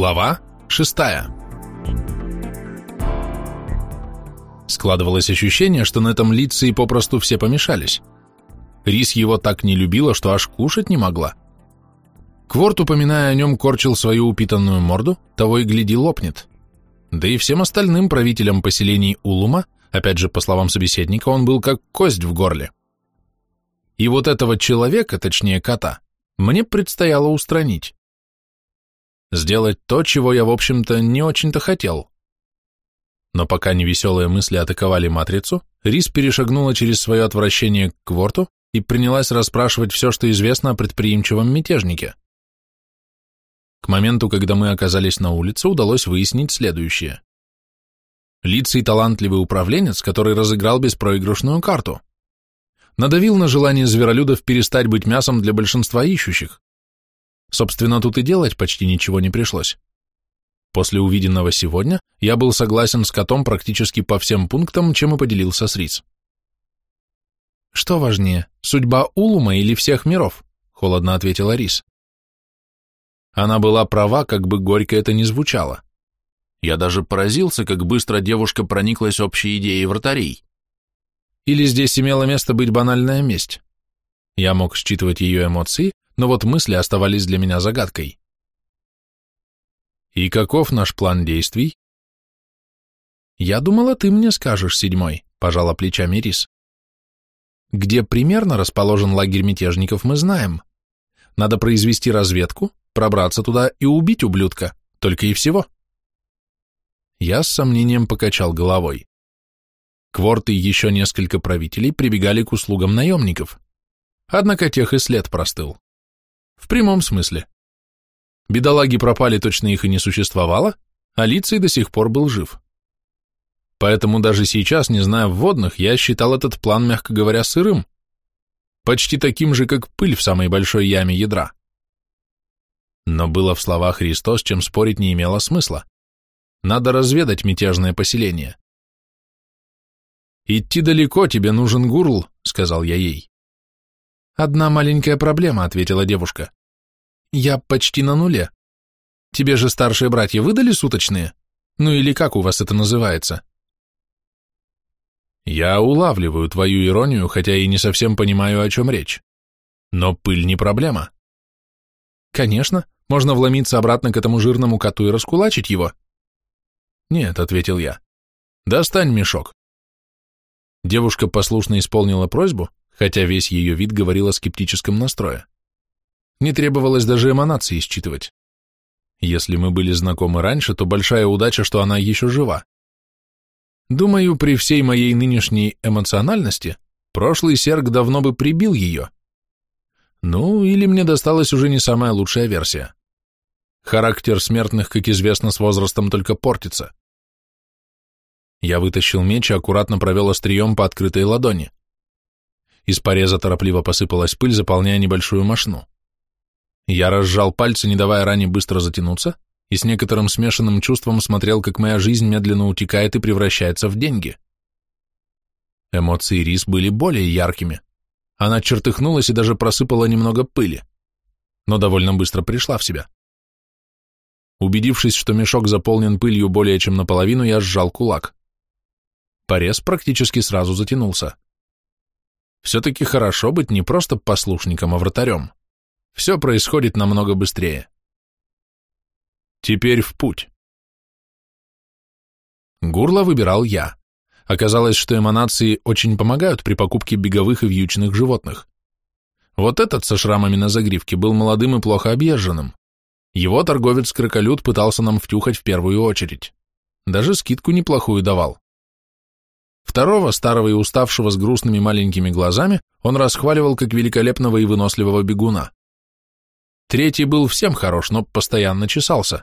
Глава шестая. Складывалось ощущение, что на этом лице и попросту все помешались. Рис его так не любила, что аж кушать не могла. Кворт, упоминая о нем, корчил свою упитанную морду, того и гляди лопнет. Да и всем остальным правителям поселений Улума, опять же, по словам собеседника, он был как кость в горле. И вот этого человека, точнее кота, мне предстояло устранить. Сделать то, чего я, в общем-то, не очень-то хотел. Но пока невеселые мысли атаковали матрицу, Рис перешагнула через свое отвращение к Кворту и принялась расспрашивать все, что известно о предприимчивом мятежнике. К моменту, когда мы оказались на улице, удалось выяснить следующее. Лицей талантливый управленец, который разыграл беспроигрышную карту. Надавил на желание зверолюдов перестать быть мясом для большинства ищущих. Собственно, тут и делать почти ничего не пришлось. После увиденного сегодня я был согласен с котом практически по всем пунктам, чем и поделился с Риц. «Что важнее, судьба Улума или всех миров?» — холодно ответила Рис. Она была права, как бы горько это ни звучало. Я даже поразился, как быстро девушка прониклась общей идеей вратарей. Или здесь имело место быть банальная месть? Я мог считывать ее эмоции, но вот мысли оставались для меня загадкой. И каков наш план действий? Я думала, ты мне скажешь, седьмой, пожала плечами Рис. Где примерно расположен лагерь мятежников, мы знаем. Надо произвести разведку, пробраться туда и убить ублюдка, только и всего. Я с сомнением покачал головой. Кворт и еще несколько правителей прибегали к услугам наемников. Однако тех и след простыл. В прямом смысле. Бедолаги пропали, точно их и не существовало, а Лицей до сих пор был жив. Поэтому даже сейчас, не зная вводных, я считал этот план, мягко говоря, сырым. Почти таким же, как пыль в самой большой яме ядра. Но было в словах Христос, чем спорить не имело смысла. Надо разведать мятежное поселение. «Идти далеко, тебе нужен гурл», — сказал я ей. «Одна маленькая проблема», — ответила девушка. «Я почти на нуле. Тебе же старшие братья выдали суточные? Ну или как у вас это называется?» «Я улавливаю твою иронию, хотя и не совсем понимаю, о чем речь. Но пыль не проблема». «Конечно, можно вломиться обратно к этому жирному коту и раскулачить его». «Нет», — ответил я. «Достань мешок». Девушка послушно исполнила просьбу, хотя весь ее вид говорил о скептическом настрое. Не требовалось даже эманации считывать. Если мы были знакомы раньше, то большая удача, что она еще жива. Думаю, при всей моей нынешней эмоциональности, прошлый серг давно бы прибил ее. Ну, или мне досталась уже не самая лучшая версия. Характер смертных, как известно, с возрастом только портится. Я вытащил меч и аккуратно провел острием по открытой ладони. Из пореза торопливо посыпалась пыль, заполняя небольшую мошну. Я разжал пальцы, не давая ране быстро затянуться, и с некоторым смешанным чувством смотрел, как моя жизнь медленно утекает и превращается в деньги. Эмоции Рис были более яркими. Она чертыхнулась и даже просыпала немного пыли, но довольно быстро пришла в себя. Убедившись, что мешок заполнен пылью более чем наполовину, я сжал кулак. Порез практически сразу затянулся. Все-таки хорошо быть не просто послушником, а вратарем. Все происходит намного быстрее. Теперь в путь. Гурла выбирал я. Оказалось, что эманации очень помогают при покупке беговых и вьючных животных. Вот этот со шрамами на загривке был молодым и плохо объезженным. Его торговец-кроколют пытался нам втюхать в первую очередь. Даже скидку неплохую давал. Второго, старого и уставшего с грустными маленькими глазами, он расхваливал как великолепного и выносливого бегуна. Третий был всем хорош, но постоянно чесался.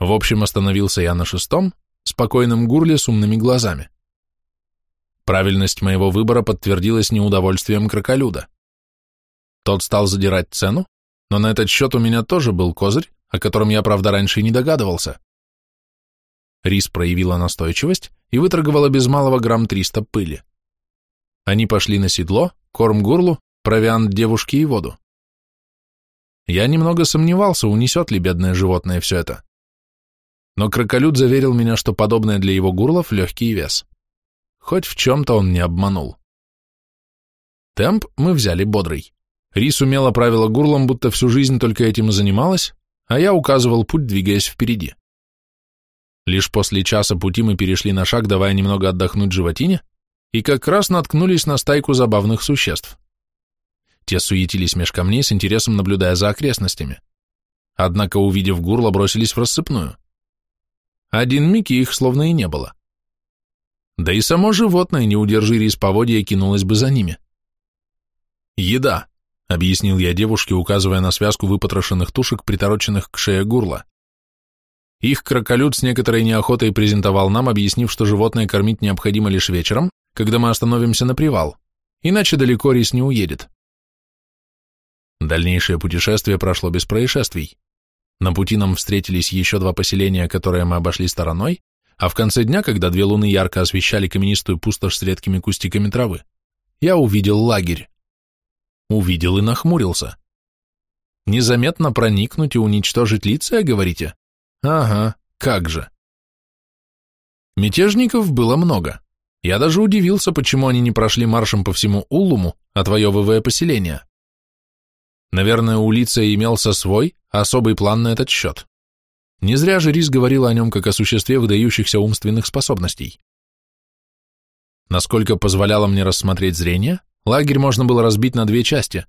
В общем, остановился я на шестом, спокойном гурле с умными глазами. Правильность моего выбора подтвердилась неудовольствием кроколюда. Тот стал задирать цену, но на этот счет у меня тоже был козырь, о котором я, правда, раньше и не догадывался. Рис проявила настойчивость и выторговала без малого грамм триста пыли. Они пошли на седло, корм горлу, провиант девушки и воду. Я немного сомневался, унесет ли бедное животное все это. Но кроколют заверил меня, что подобное для его гурлов легкий вес. Хоть в чем-то он не обманул. Темп мы взяли бодрый. Рис умело правила гурлом, будто всю жизнь только этим и занималась, а я указывал путь, двигаясь впереди. Лишь после часа пути мы перешли на шаг, давая немного отдохнуть животине, и как раз наткнулись на стайку забавных существ. Те суетились меж камней с интересом, наблюдая за окрестностями. Однако, увидев гурло, бросились в рассыпную. Один миг и их словно и не было. Да и само животное, не удержи рис поводья, кинулось бы за ними. «Еда», — объяснил я девушке, указывая на связку выпотрошенных тушек, притороченных к шее гурла. Их кроколют с некоторой неохотой презентовал нам, объяснив, что животное кормить необходимо лишь вечером, когда мы остановимся на привал, иначе далеко рис не уедет. Дальнейшее путешествие прошло без происшествий. На пути нам встретились еще два поселения, которые мы обошли стороной, а в конце дня, когда две луны ярко освещали каменистую пустошь с редкими кустиками травы, я увидел лагерь. Увидел и нахмурился. Незаметно проникнуть и уничтожить лица, говорите? Ага, как же. Мятежников было много. Я даже удивился, почему они не прошли маршем по всему Улуму, отвоевывая поселение. Наверное, у Лица имелся свой, особый план на этот счет. Не зря же Рис говорил о нем как о существе выдающихся умственных способностей. Насколько позволяло мне рассмотреть зрение, лагерь можно было разбить на две части.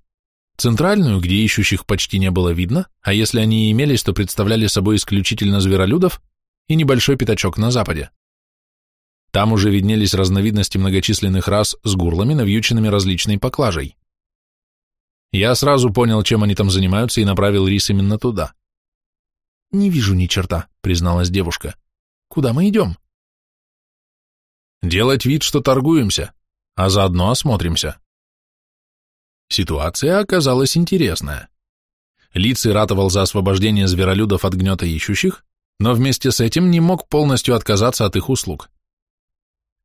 Центральную, где ищущих почти не было видно, а если они и имелись, то представляли собой исключительно зверолюдов, и небольшой пятачок на западе. Там уже виднелись разновидности многочисленных рас с гурлами, навьюченными различной поклажей. Я сразу понял, чем они там занимаются, и направил рис именно туда. «Не вижу ни черта», — призналась девушка. «Куда мы идем?» «Делать вид, что торгуемся, а заодно осмотримся». Ситуация оказалась интересная. Лицей ратовал за освобождение зверолюдов от гнета ищущих, но вместе с этим не мог полностью отказаться от их услуг.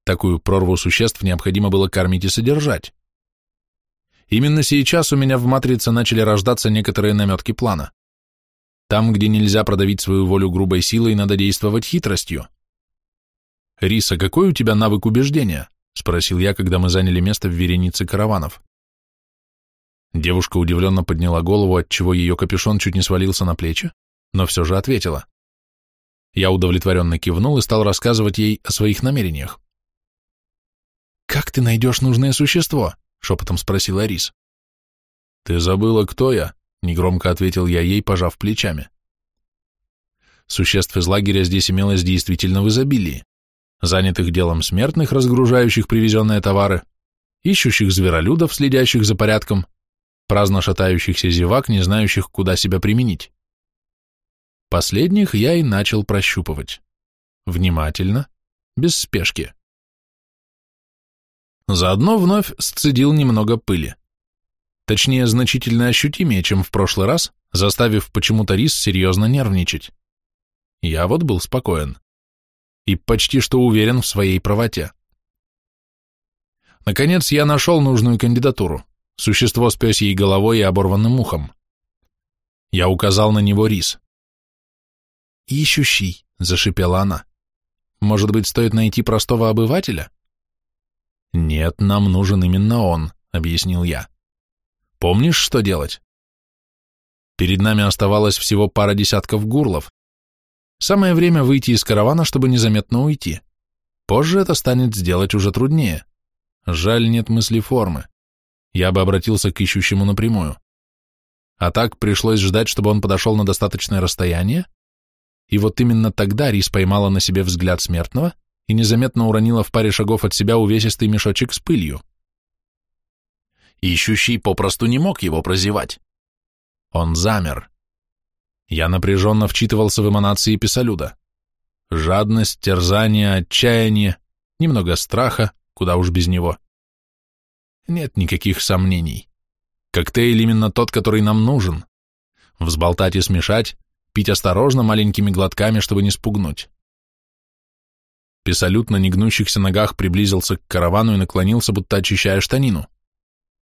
Такую прорву существ необходимо было кормить и содержать. Именно сейчас у меня в матрице начали рождаться некоторые наметки плана. Там, где нельзя продавить свою волю грубой силой, надо действовать хитростью. «Риса, какой у тебя навык убеждения?» — спросил я, когда мы заняли место в веренице караванов. Девушка удивленно подняла голову, отчего ее капюшон чуть не свалился на плечи, но все же ответила. Я удовлетворенно кивнул и стал рассказывать ей о своих намерениях. «Как ты найдешь нужное существо?» — шепотом спросил Арис. «Ты забыла, кто я?» — негромко ответил я ей, пожав плечами. Существ из лагеря здесь имелось действительно в изобилии. Занятых делом смертных, разгружающих привезенные товары, ищущих зверолюдов, следящих за порядком, праздно шатающихся зевак, не знающих, куда себя применить. Последних я и начал прощупывать. Внимательно, без спешки. Заодно вновь сцедил немного пыли. Точнее, значительно ощутимее, чем в прошлый раз, заставив почему-то рис серьезно нервничать. Я вот был спокоен. И почти что уверен в своей правоте. Наконец я нашел нужную кандидатуру. Существо с пёсьей головой и оборванным ухом. Я указал на него рис. «Ищущий», — зашипела она. «Может быть, стоит найти простого обывателя?» «Нет, нам нужен именно он», — объяснил я. «Помнишь, что делать?» Перед нами оставалось всего пара десятков гурлов. Самое время выйти из каравана, чтобы незаметно уйти. Позже это станет сделать уже труднее. Жаль, нет мысли формы. Я бы обратился к ищущему напрямую. А так пришлось ждать, чтобы он подошел на достаточное расстояние, и вот именно тогда Рис поймала на себе взгляд смертного и незаметно уронила в паре шагов от себя увесистый мешочек с пылью. Ищущий попросту не мог его прозевать. Он замер. Я напряженно вчитывался в эманации писалюда. Жадность, терзание, отчаяние, немного страха, куда уж без него. Нет никаких сомнений. Коктейль именно тот, который нам нужен. Взболтать и смешать, пить осторожно маленькими глотками, чтобы не спугнуть. Писалют на негнущихся ногах приблизился к каравану и наклонился, будто очищая штанину.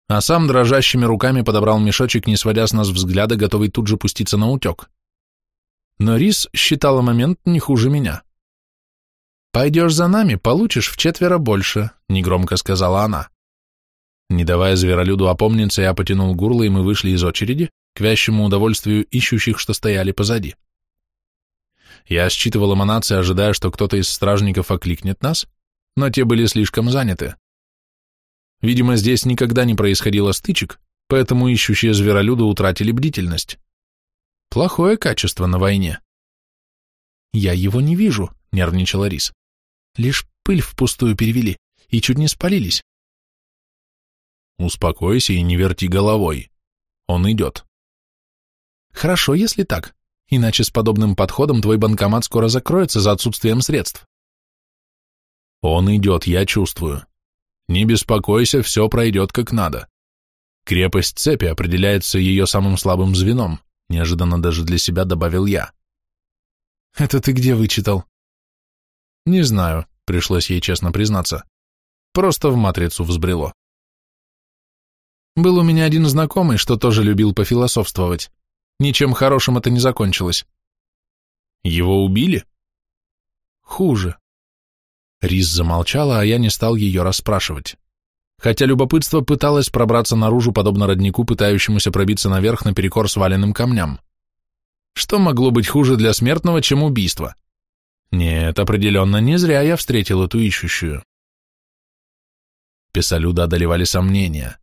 а сам дрожащими руками подобрал мешочек, не сводя с нас взгляда, готовый тут же пуститься на утек. Но Рис считала момент не хуже меня. «Пойдешь за нами, получишь в четверо больше», — негромко сказала она. Не давая зверолюду опомниться, я потянул горло, и мы вышли из очереди, к вящему удовольствию ищущих, что стояли позади. Я считывал эманации, ожидая, что кто-то из стражников окликнет нас, но те были слишком заняты. Видимо, здесь никогда не происходило стычек, поэтому ищущие зверолюды утратили бдительность. Плохое качество на войне. «Я его не вижу», — нервничала Рис. «Лишь пыль впустую перевели и чуть не спалились». «Успокойся и не верти головой. Он идет». «Хорошо, если так. Иначе с подобным подходом твой банкомат скоро закроется за отсутствием средств». «Он идет, я чувствую. Не беспокойся, все пройдет как надо. Крепость цепи определяется ее самым слабым звеном неожиданно даже для себя добавил я. «Это ты где вычитал?» «Не знаю», — пришлось ей честно признаться. «Просто в матрицу взбрело». «Был у меня один знакомый, что тоже любил пофилософствовать. Ничем хорошим это не закончилось». «Его убили?» «Хуже». Рис замолчала, а я не стал ее расспрашивать хотя любопытство пыталось пробраться наружу, подобно роднику, пытающемуся пробиться наверх наперекор сваленным камням. Что могло быть хуже для смертного, чем убийство? Нет, определенно, не зря я встретил эту ищущую. Песолюда одолевали сомнения.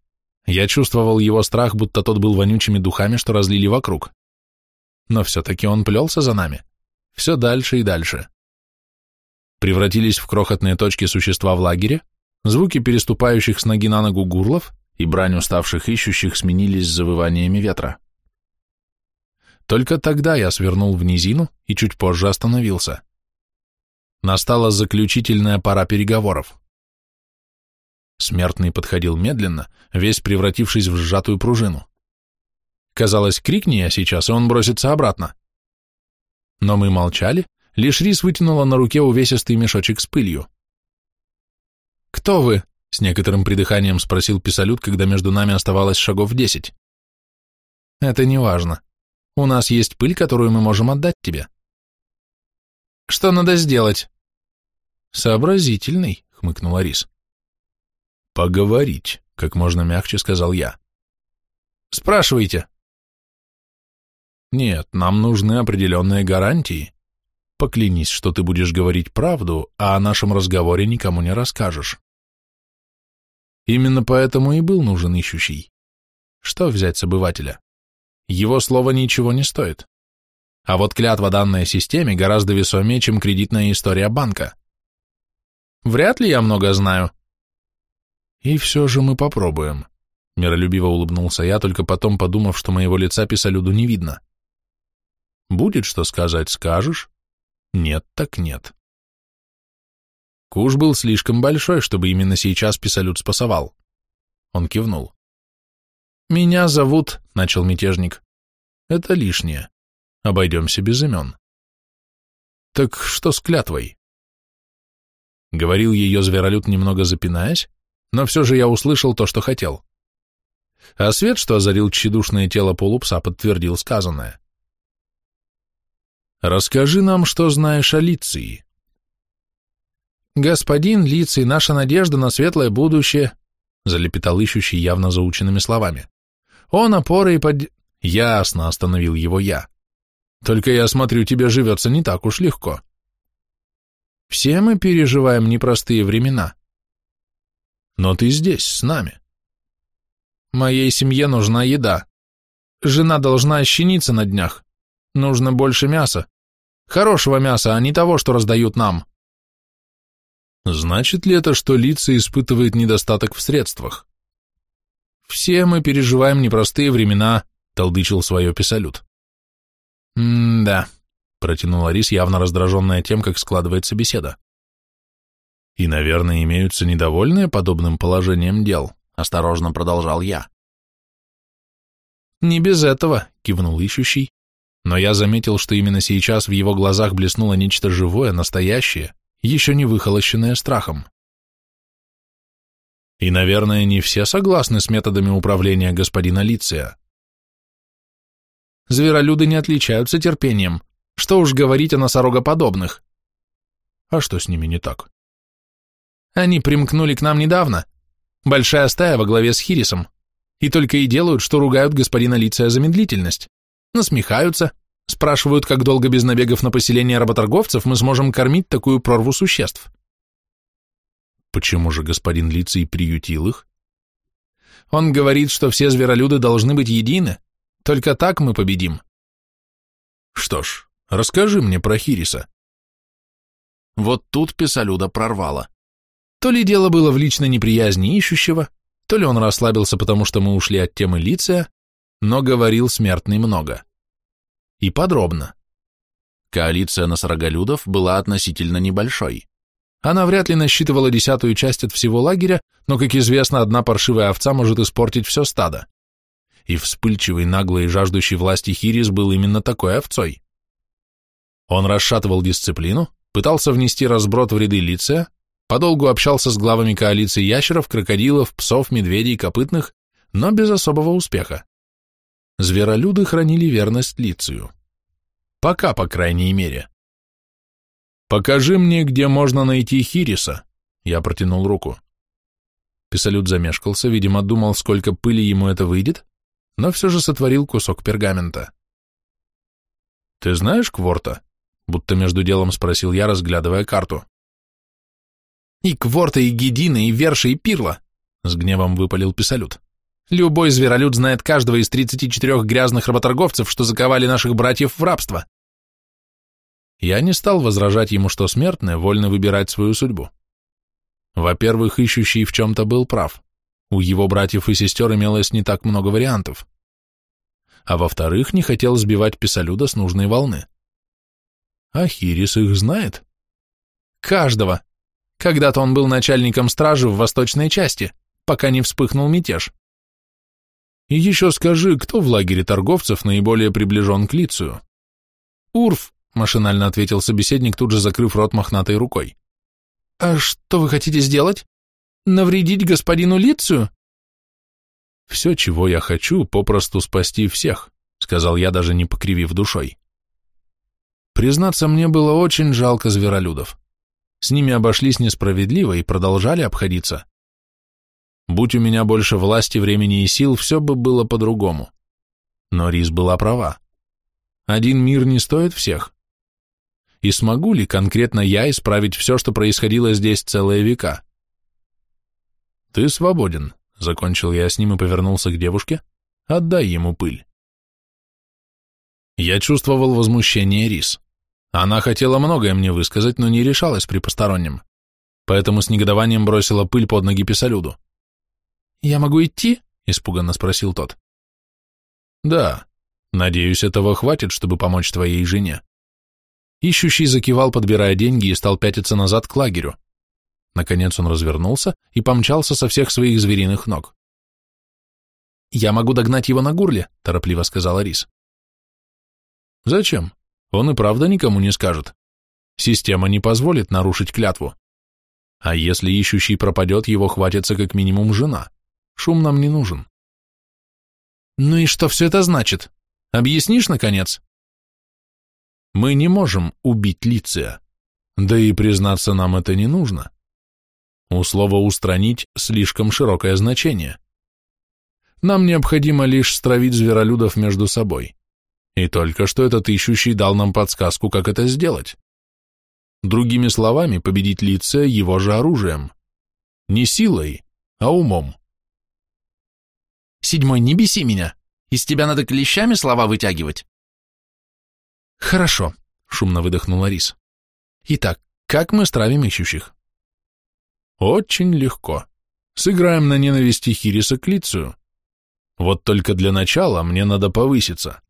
Я чувствовал его страх, будто тот был вонючими духами, что разлили вокруг. Но все-таки он плелся за нами. Все дальше и дальше. Превратились в крохотные точки существа в лагере, Звуки переступающих с ноги на ногу гурлов и брань уставших ищущих сменились завываниями ветра. Только тогда я свернул в низину и чуть позже остановился. Настала заключительная пора переговоров. Смертный подходил медленно, весь превратившись в сжатую пружину. Казалось, крикни я сейчас, и он бросится обратно. Но мы молчали, лишь Рис вытянула на руке увесистый мешочек с пылью. «Кто вы?» — с некоторым придыханием спросил Писалют, когда между нами оставалось шагов десять. «Это не важно. У нас есть пыль, которую мы можем отдать тебе». «Что надо сделать?» «Сообразительный», — хмыкнула Рис. «Поговорить», — как можно мягче сказал я. «Спрашивайте». «Нет, нам нужны определенные гарантии. Поклянись, что ты будешь говорить правду, а о нашем разговоре никому не расскажешь». Именно поэтому и был нужен ищущий. Что взять с обывателя? Его слово ничего не стоит. А вот клятва данной системе гораздо весомее, чем кредитная история банка. Вряд ли я много знаю. И все же мы попробуем. Миролюбиво улыбнулся я, только потом подумав, что моего лица писалюду не видно. Будет что сказать, скажешь? Нет, так нет. Куш был слишком большой, чтобы именно сейчас писалют спасовал. Он кивнул. «Меня зовут...» — начал мятежник. «Это лишнее. Обойдемся без имен». «Так что с клятвой?» Говорил ее зверолюд, немного запинаясь, но все же я услышал то, что хотел. А свет, что озарил тщедушное тело полупса, подтвердил сказанное. «Расскажи нам, что знаешь о Лиции». «Господин Лицей, наша надежда на светлое будущее», залепетал ищущий явно заученными словами. «Он опора и под...» «Ясно», — остановил его я. «Только я смотрю, тебе живется не так уж легко». «Все мы переживаем непростые времена». «Но ты здесь, с нами». «Моей семье нужна еда. Жена должна ощениться на днях. Нужно больше мяса. Хорошего мяса, а не того, что раздают нам». Значит ли это, что лица испытывает недостаток в средствах? Все мы переживаем непростые времена, толдычил свое писалют. «М-да», — протянула Рис, явно раздраженная тем, как складывается беседа. «И, наверное, имеются недовольные подобным положением дел», — осторожно продолжал я. «Не без этого», — кивнул ищущий, но я заметил, что именно сейчас в его глазах блеснуло нечто живое, настоящее, еще не выхолощенное страхом. И, наверное, не все согласны с методами управления господина Лиция. Зверолюды не отличаются терпением. Что уж говорить о носорогоподобных. А что с ними не так? Они примкнули к нам недавно. Большая стая во главе с Хирисом. И только и делают, что ругают господина Лиция за медлительность. Насмехаются, спрашивают, как долго без набегов на поселение работорговцев мы сможем кормить такую прорву существ. Почему же господин Лиций приютил их? Он говорит, что все зверолюды должны быть едины, только так мы победим. Что ж, расскажи мне про Хириса. Вот тут писалюда прорвало. То ли дело было в личной неприязни ищущего, то ли он расслабился, потому что мы ушли от темы Лиция, но говорил смертный много. И подробно. Коалиция носороголюдов была относительно небольшой. Она вряд ли насчитывала десятую часть от всего лагеря, но, как известно, одна паршивая овца может испортить все стадо. И вспыльчивый, наглый и жаждущий власти Хирис был именно такой овцой. Он расшатывал дисциплину, пытался внести разброд в ряды лица, подолгу общался с главами коалиции ящеров, крокодилов, псов, медведей, копытных, но без особого успеха. Зверолюды хранили верность Лицию. Пока, по крайней мере. «Покажи мне, где можно найти Хириса», — я протянул руку. Писалют замешкался, видимо, думал, сколько пыли ему это выйдет, но все же сотворил кусок пергамента. «Ты знаешь Кворта?» — будто между делом спросил я, разглядывая карту. «И Кворта, и Гедина, и Верша, и Пирла!» — с гневом выпалил Писалют. «Любой зверолюд знает каждого из тридцати четырех грязных работорговцев, что заковали наших братьев в рабство. Я не стал возражать ему, что смертные вольны выбирать свою судьбу. Во-первых, ищущий в чем-то был прав. У его братьев и сестер имелось не так много вариантов. А во-вторых, не хотел сбивать писалюда с нужной волны. А Хирис их знает? Каждого. Когда-то он был начальником стражи в восточной части, пока не вспыхнул мятеж. И еще скажи, кто в лагере торговцев наиболее приближен к Лицию? Урф, машинально ответил собеседник, тут же закрыв рот мохнатой рукой. «А что вы хотите сделать? Навредить господину Лицию?» «Все, чего я хочу, попросту спасти всех», — сказал я, даже не покривив душой. Признаться, мне было очень жалко зверолюдов. С ними обошлись несправедливо и продолжали обходиться. Будь у меня больше власти, времени и сил, все бы было по-другому. Но Рис была права. Один мир не стоит всех. И смогу ли конкретно я исправить все, что происходило здесь целые века? Ты свободен, закончил я с ним и повернулся к девушке. Отдай ему пыль. Я чувствовал возмущение Рис. Она хотела многое мне высказать, но не решалась при постороннем. Поэтому с негодованием бросила пыль под ноги писалюду. «Я могу идти?» — испуганно спросил тот. «Да. Надеюсь, этого хватит, чтобы помочь твоей жене». Ищущий закивал, подбирая деньги, и стал пятиться назад к лагерю. Наконец он развернулся и помчался со всех своих звериных ног. «Я могу догнать его на гурле», — торопливо сказала Рис. «Зачем? Он и правда никому не скажет. Система не позволит нарушить клятву. А если ищущий пропадет, его хватится как минимум жена. Шум нам не нужен». «Ну и что все это значит? Объяснишь, наконец?» Мы не можем убить Лиция, да и, признаться, нам это не нужно. У слова «устранить» слишком широкое значение. Нам необходимо лишь стравить зверолюдов между собой. И только что этот ищущий дал нам подсказку, как это сделать. Другими словами, победить Лиция его же оружием. Не силой, а умом. «Седьмой, не беси меня! Из тебя надо клещами слова вытягивать!» «Хорошо», — шумно выдохнула Рис. «Итак, как мы стравим ищущих?» «Очень легко. Сыграем на ненависти Хириса к Лицию. Вот только для начала мне надо повыситься.